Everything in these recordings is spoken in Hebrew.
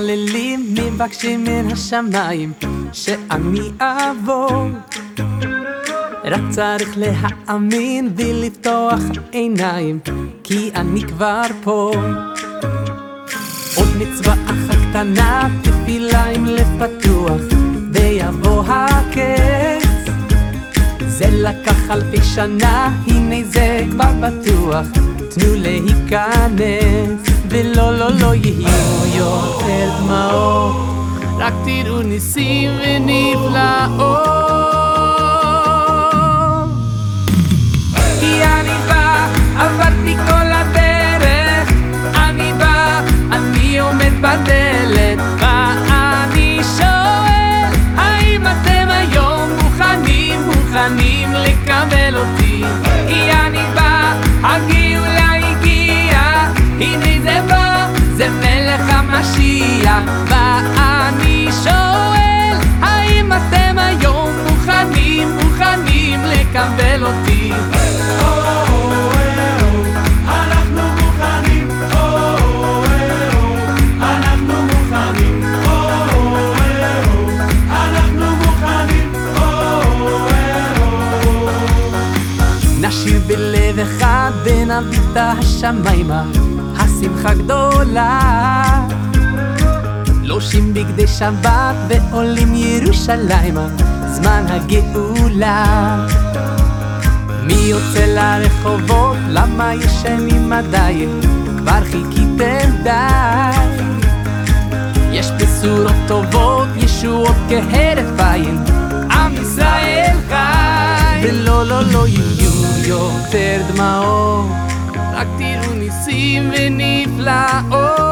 מתפללים, מבקשים מן השמיים שאני אעבור. רק צריך להאמין ולפתוח עיניים כי אני כבר פה. עוד מצווה אחת קטנה, תפילה עם לב פתוח ויבוא הקץ. זה לקח אלפי שנה, הנה זה כבר בטוח תנו להיכנס ולא לא לא יהיו יותר דמעות. רק תראו ניסים ונפלאות. כי אני בא, עברתי כל הדרך. אני בא, אני עומד בדלת. ואני שואל? האם אתם היום מוכנים, מוכנים לקבל אותי? כי אני בא, הגאולה הגיעה הנה זה בא, זה מלך המשיח. ואני שואל? האם אתם היום מוכנים, מוכנים לקבל אותי? בלב אחד ונביט השמיימה, השמחה גדולה. לושים בגדי שבת ועולים ירושלימה, זמן הגאולה. מי יוצא לרחובות? למה ישנים עדיין? כבר חיכיתם די. יש בשורות טובות, ישועות כהרף עין, עם ישראל חי. ולא, לא, לא יהיו יותר דמעות, רק תראו ניסים ונפלאות.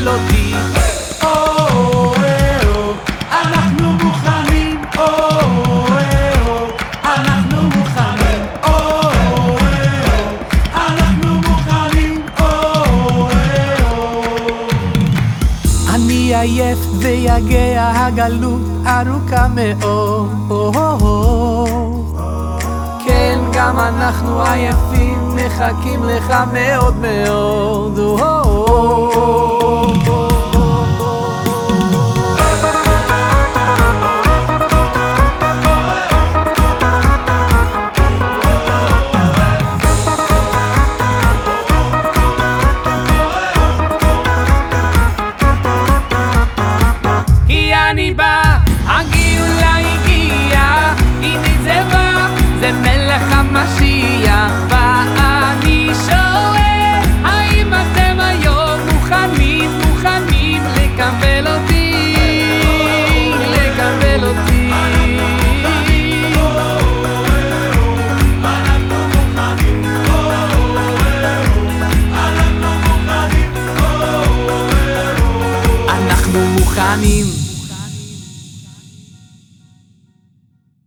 לקבל אותי? אנחנו מוכנים, אנחנו מוכנים, אנחנו מוכנים, אני עייף ויגע הגלות ארוכה מאוד. כן, גם אנחנו עייפים, מחכים לך מאוד מאוד אני בא, הגאולה הגיעה, זה בא, זה מלך המשיח, ואני שואל, האם אתם היום מוכנים, מוכנים לקבל אותי, לקבל אותי? אנחנו מוכנים